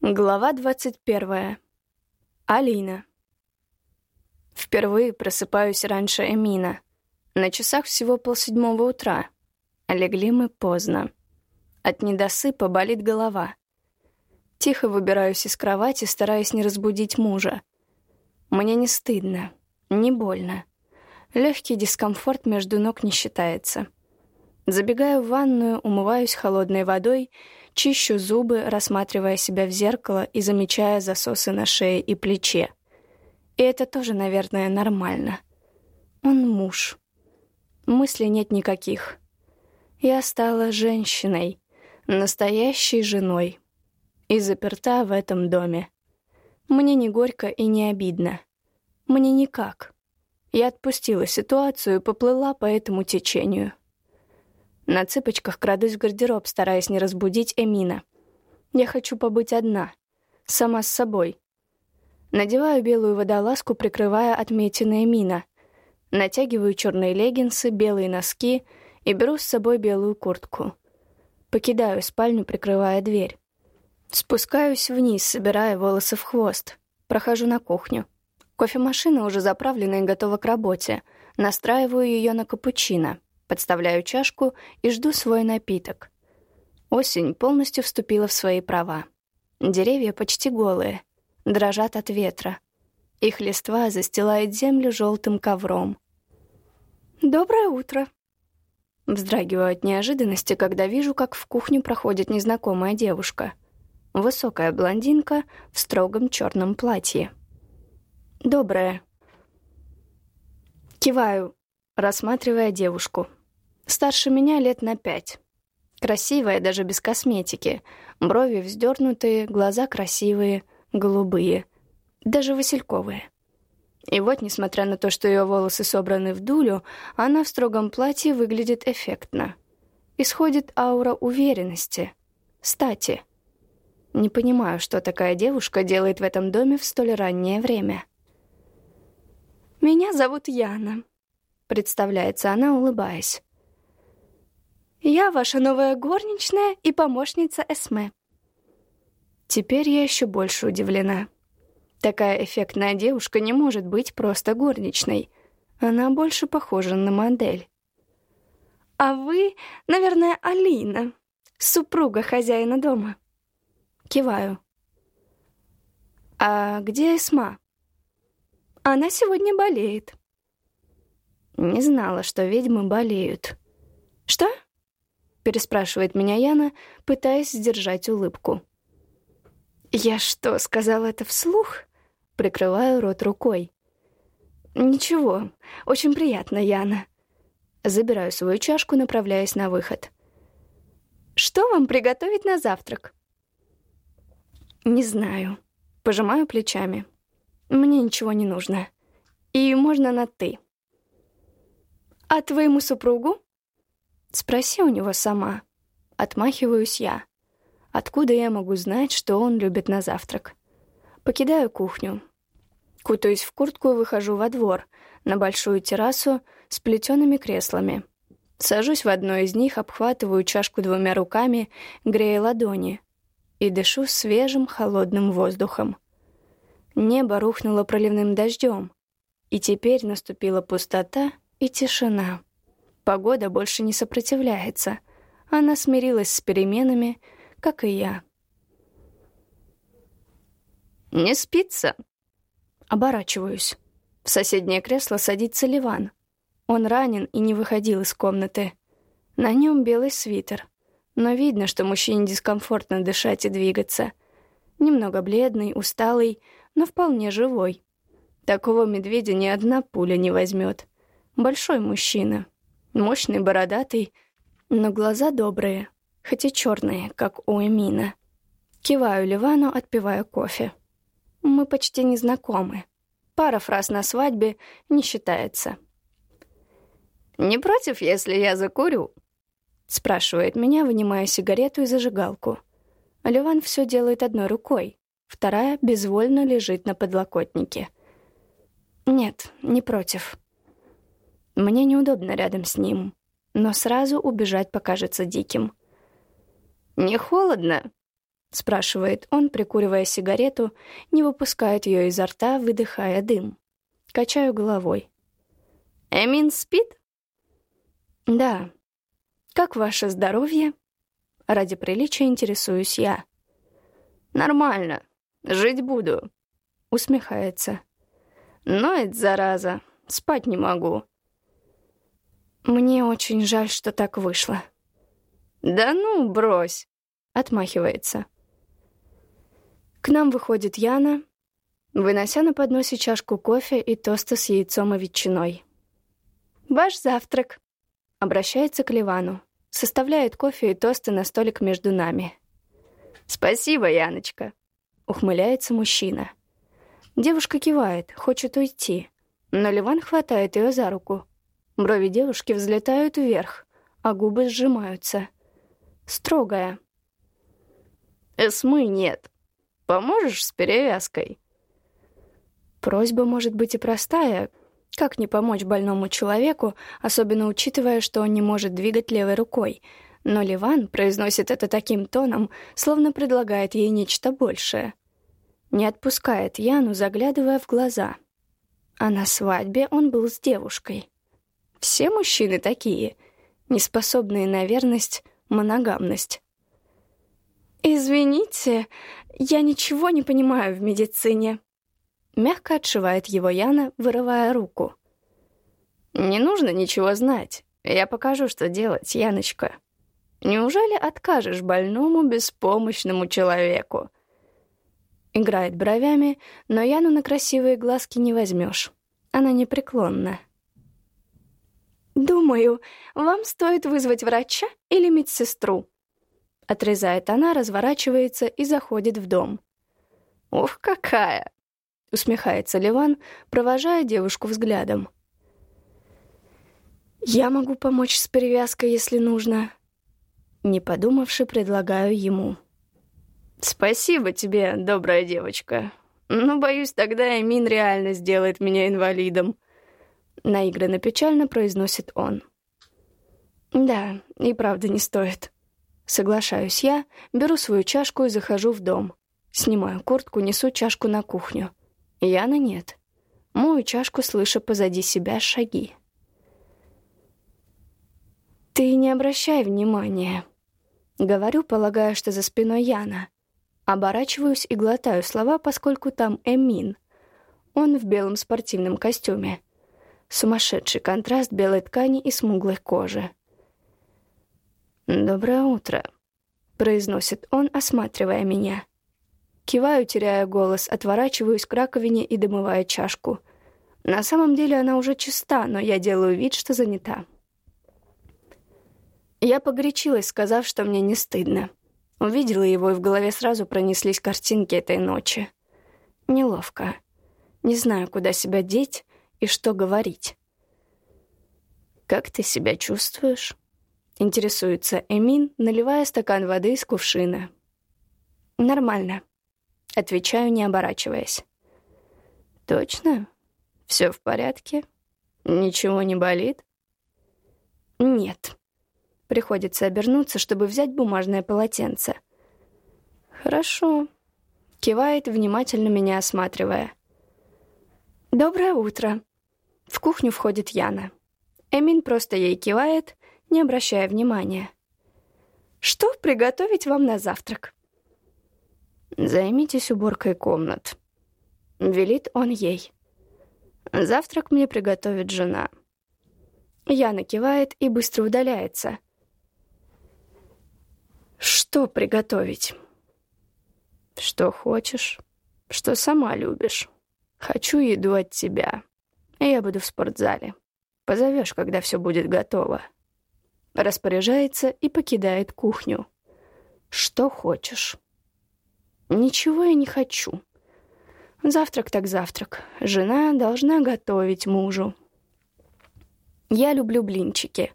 Глава 21. Алина. Впервые просыпаюсь раньше Эмина. На часах всего полседьмого утра. Легли мы поздно. От недосыпа болит голова. Тихо выбираюсь из кровати, стараясь не разбудить мужа. Мне не стыдно, не больно. Легкий дискомфорт между ног не считается. Забегаю в ванную, умываюсь холодной водой — Чищу зубы, рассматривая себя в зеркало и замечая засосы на шее и плече. И это тоже, наверное, нормально. Он муж. Мыслей нет никаких. Я стала женщиной, настоящей женой. И заперта в этом доме. Мне не горько и не обидно. Мне никак. Я отпустила ситуацию и поплыла по этому течению. На цыпочках крадусь в гардероб, стараясь не разбудить Эмина. Я хочу побыть одна, сама с собой. Надеваю белую водолазку, прикрывая отметины Эмина. Натягиваю черные леггинсы, белые носки и беру с собой белую куртку. Покидаю спальню, прикрывая дверь. Спускаюсь вниз, собирая волосы в хвост. Прохожу на кухню. Кофемашина уже заправлена и готова к работе. Настраиваю ее на капучино. Подставляю чашку и жду свой напиток. Осень полностью вступила в свои права. Деревья почти голые, дрожат от ветра. Их листва застилает землю желтым ковром. «Доброе утро!» Вздрагиваю от неожиданности, когда вижу, как в кухню проходит незнакомая девушка. Высокая блондинка в строгом черном платье. «Доброе!» Киваю, рассматривая девушку. Старше меня лет на пять. Красивая даже без косметики. Брови вздернутые, глаза красивые, голубые. Даже васильковые. И вот, несмотря на то, что ее волосы собраны в дулю, она в строгом платье выглядит эффектно. Исходит аура уверенности, стати. Не понимаю, что такая девушка делает в этом доме в столь раннее время. «Меня зовут Яна», — представляется она, улыбаясь. Я ваша новая горничная и помощница Эсме. Теперь я еще больше удивлена. Такая эффектная девушка не может быть просто горничной. Она больше похожа на модель. А вы, наверное, Алина, супруга хозяина дома. Киваю. А где Эсма? Она сегодня болеет. Не знала, что ведьмы болеют. Что? Переспрашивает меня Яна, пытаясь сдержать улыбку. «Я что, сказала это вслух?» Прикрываю рот рукой. «Ничего, очень приятно, Яна». Забираю свою чашку, направляясь на выход. «Что вам приготовить на завтрак?» «Не знаю». Пожимаю плечами. «Мне ничего не нужно. И можно на «ты». «А твоему супругу?» Спроси у него сама. Отмахиваюсь я. Откуда я могу знать, что он любит на завтрак? Покидаю кухню. Кутаюсь в куртку и выхожу во двор, на большую террасу с плетеными креслами. Сажусь в одно из них, обхватываю чашку двумя руками, грея ладони и дышу свежим холодным воздухом. Небо рухнуло проливным дождем, и теперь наступила пустота и тишина. Погода больше не сопротивляется. Она смирилась с переменами, как и я. «Не спится?» Оборачиваюсь. В соседнее кресло садится Ливан. Он ранен и не выходил из комнаты. На нем белый свитер. Но видно, что мужчине дискомфортно дышать и двигаться. Немного бледный, усталый, но вполне живой. Такого медведя ни одна пуля не возьмет. Большой мужчина, Мощный, бородатый, но глаза добрые, хоть и черные, как у Эмина. Киваю Ливану, отпиваю кофе. Мы почти не знакомы. Пара фраз на свадьбе не считается. «Не против, если я закурю?» Спрашивает меня, вынимая сигарету и зажигалку. Ливан все делает одной рукой, вторая безвольно лежит на подлокотнике. «Нет, не против». Мне неудобно рядом с ним, но сразу убежать покажется диким. «Не холодно?» — спрашивает он, прикуривая сигарету, не выпускает ее изо рта, выдыхая дым. Качаю головой. «Эмин спит?» «Да. Как ваше здоровье?» Ради приличия интересуюсь я. «Нормально. Жить буду», — усмехается. «Но это зараза. Спать не могу». «Мне очень жаль, что так вышло». «Да ну, брось», — отмахивается. К нам выходит Яна, вынося на подносе чашку кофе и тосты с яйцом и ветчиной. «Ваш завтрак», — обращается к Ливану, составляет кофе и тосты на столик между нами. «Спасибо, Яночка», — ухмыляется мужчина. Девушка кивает, хочет уйти, но Ливан хватает ее за руку. Брови девушки взлетают вверх, а губы сжимаются. Строгая. «Эсмы нет. Поможешь с перевязкой?» Просьба может быть и простая. Как не помочь больному человеку, особенно учитывая, что он не может двигать левой рукой? Но Ливан произносит это таким тоном, словно предлагает ей нечто большее. Не отпускает Яну, заглядывая в глаза. А на свадьбе он был с девушкой. Все мужчины такие, неспособные на верность, моногамность. «Извините, я ничего не понимаю в медицине», Мягко отшивает его Яна, вырывая руку. «Не нужно ничего знать. Я покажу, что делать, Яночка. Неужели откажешь больному, беспомощному человеку?» Играет бровями, но Яну на красивые глазки не возьмешь. Она непреклонна. «Думаю, вам стоит вызвать врача или медсестру», Отрезает она, разворачивается и заходит в дом. «Ух, какая!» — усмехается Ливан, провожая девушку взглядом. «Я могу помочь с перевязкой, если нужно». Не подумавши, предлагаю ему. «Спасибо тебе, добрая девочка. Но, боюсь, тогда Эмин реально сделает меня инвалидом». Наигранно печально произносит он. «Да, и правда не стоит». Соглашаюсь я, беру свою чашку и захожу в дом. Снимаю куртку, несу чашку на кухню. Яна нет. Мою чашку, слыша позади себя шаги. «Ты не обращай внимания», — говорю, полагая, что за спиной Яна. Оборачиваюсь и глотаю слова, поскольку там Эмин. Он в белом спортивном костюме. Сумасшедший контраст белой ткани и смуглой кожи. «Доброе утро», — произносит он, осматривая меня. Киваю, теряя голос, отворачиваюсь к раковине и домываю чашку. На самом деле она уже чиста, но я делаю вид, что занята. Я погорячилась, сказав, что мне не стыдно. Увидела его, и в голове сразу пронеслись картинки этой ночи. Неловко. Не знаю, куда себя деть и что говорить. «Как ты себя чувствуешь?» — интересуется Эмин, наливая стакан воды из кувшина. «Нормально», Отвечаю, не оборачиваясь. «Точно? Все в порядке? Ничего не болит?» «Нет». Приходится обернуться, чтобы взять бумажное полотенце. «Хорошо», — кивает, внимательно меня осматривая. «Доброе утро». В кухню входит Яна. Эмин просто ей кивает, не обращая внимания. «Что приготовить вам на завтрак?» «Займитесь уборкой комнат», — велит он ей. «Завтрак мне приготовит жена». Яна кивает и быстро удаляется. «Что приготовить?» «Что хочешь, что сама любишь. Хочу еду от тебя. Я буду в спортзале. Позовешь, когда все будет готово». Распоряжается и покидает кухню. «Что хочешь». Ничего я не хочу. Завтрак так завтрак. Жена должна готовить мужу. Я люблю блинчики.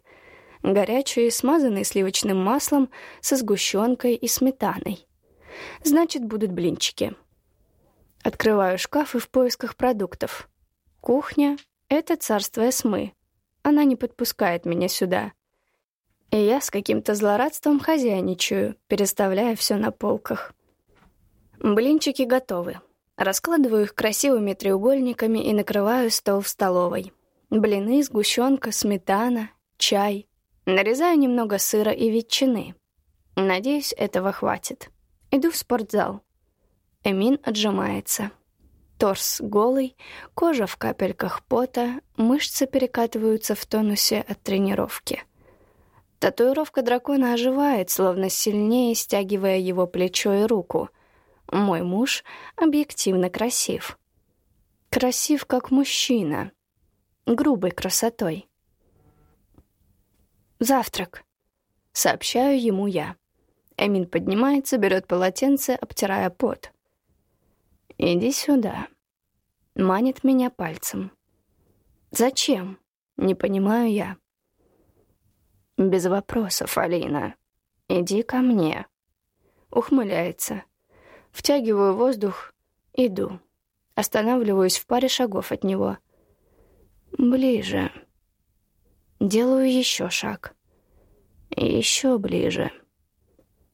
Горячие, смазанные сливочным маслом, со сгущенкой и сметаной. Значит, будут блинчики. Открываю шкаф и в поисках продуктов. Кухня — это царство Эсмы. Она не подпускает меня сюда. И я с каким-то злорадством хозяйничаю, переставляя все на полках. Блинчики готовы. Раскладываю их красивыми треугольниками и накрываю стол в столовой. Блины, сгущенка, сметана, чай. Нарезаю немного сыра и ветчины. Надеюсь, этого хватит. Иду в спортзал. Эмин отжимается. Торс голый, кожа в капельках пота, мышцы перекатываются в тонусе от тренировки. Татуировка дракона оживает, словно сильнее стягивая его плечо и руку. Мой муж объективно красив. Красив как мужчина. Грубой красотой. «Завтрак», — сообщаю ему я. Эмин поднимается, берет полотенце, обтирая пот. «Иди сюда», — манит меня пальцем. «Зачем?» — не понимаю я. «Без вопросов, Алина. Иди ко мне». Ухмыляется. Втягиваю воздух, иду. Останавливаюсь в паре шагов от него. Ближе. Делаю еще шаг. Еще ближе.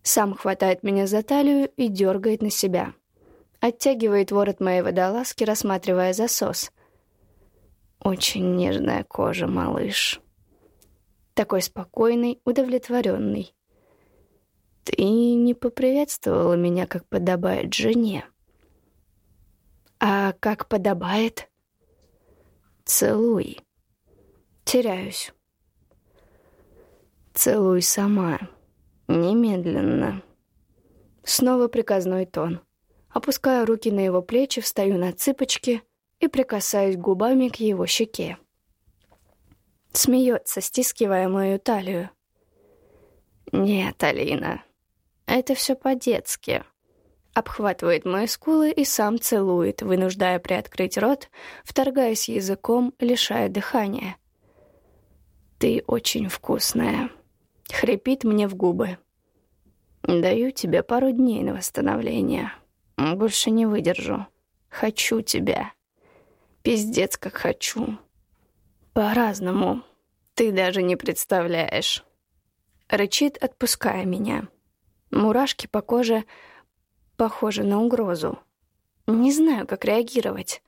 Сам хватает меня за талию и дергает на себя. Оттягивает ворот моей водолазки, рассматривая засос. Очень нежная кожа, малыш. Такой спокойный, удовлетворенный. Ты не поприветствовала меня, как подобает жене. А как подобает? Целуй. Теряюсь. Целуй сама. Немедленно. Снова приказной тон. Опускаю руки на его плечи, встаю на цыпочки и прикасаюсь губами к его щеке. Смеется, стискивая мою талию. «Нет, Алина, это все по-детски». Обхватывает мои скулы и сам целует, вынуждая приоткрыть рот, вторгаясь языком, лишая дыхания. «Ты очень вкусная», — хрипит мне в губы. «Даю тебе пару дней на восстановление. Больше не выдержу. Хочу тебя. Пиздец, как хочу. По-разному. Ты даже не представляешь». Рычит, отпуская меня. Мурашки по коже похожи на угрозу. Не знаю, как реагировать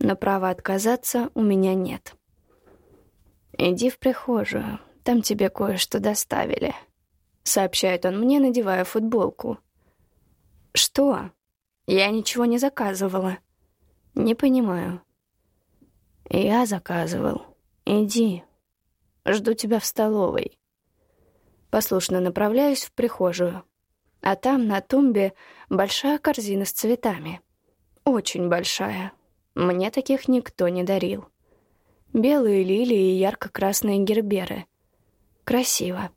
но права отказаться у меня нет. «Иди в прихожую, там тебе кое-что доставили», — сообщает он мне, надевая футболку. «Что? Я ничего не заказывала». «Не понимаю». «Я заказывал. Иди. Жду тебя в столовой». Послушно направляюсь в прихожую. А там на тумбе большая корзина с цветами. Очень большая. Мне таких никто не дарил. Белые лилии и ярко-красные герберы. Красиво.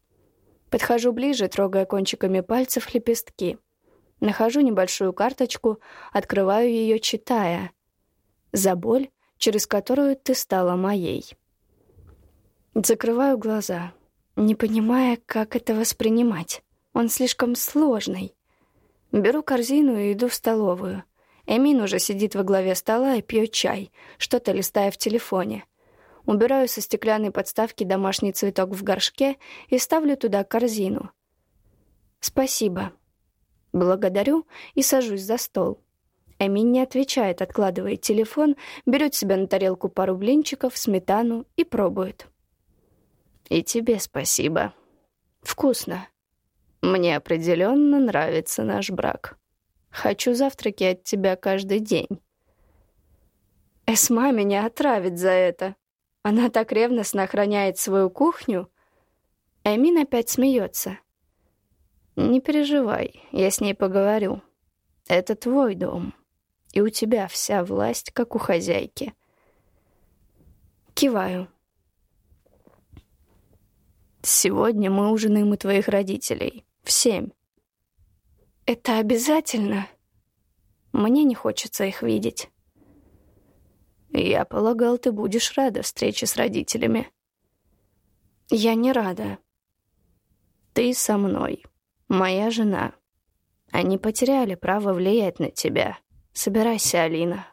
Подхожу ближе, трогая кончиками пальцев лепестки. Нахожу небольшую карточку, открываю ее, читая. «За боль, через которую ты стала моей». Закрываю глаза, не понимая, как это воспринимать. Он слишком сложный. Беру корзину и иду в столовую. Эмин уже сидит во главе стола и пьет чай, что-то листая в телефоне. Убираю со стеклянной подставки домашний цветок в горшке и ставлю туда корзину. «Спасибо». Благодарю и сажусь за стол. Эмин не отвечает, откладывает телефон, берет себе на тарелку пару блинчиков, сметану и пробует. «И тебе спасибо. Вкусно. Мне определенно нравится наш брак». Хочу завтраки от тебя каждый день. Эсма меня отравит за это. Она так ревностно охраняет свою кухню. Эмин опять смеется. Не переживай, я с ней поговорю. Это твой дом, и у тебя вся власть, как у хозяйки. Киваю. Сегодня мы ужинаем у твоих родителей. В семь. Это обязательно? Мне не хочется их видеть. Я полагал, ты будешь рада встрече с родителями. Я не рада. Ты со мной, моя жена. Они потеряли право влиять на тебя. Собирайся, Алина.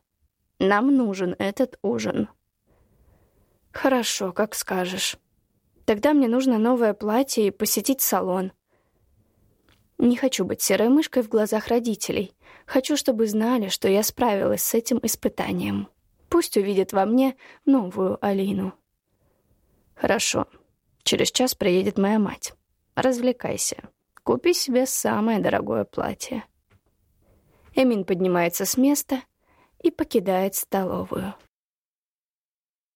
Нам нужен этот ужин. Хорошо, как скажешь. Тогда мне нужно новое платье и посетить салон. Не хочу быть серой мышкой в глазах родителей. Хочу, чтобы знали, что я справилась с этим испытанием. Пусть увидят во мне новую Алину. Хорошо. Через час приедет моя мать. Развлекайся. Купи себе самое дорогое платье. Эмин поднимается с места и покидает столовую.